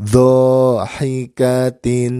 dhahikatin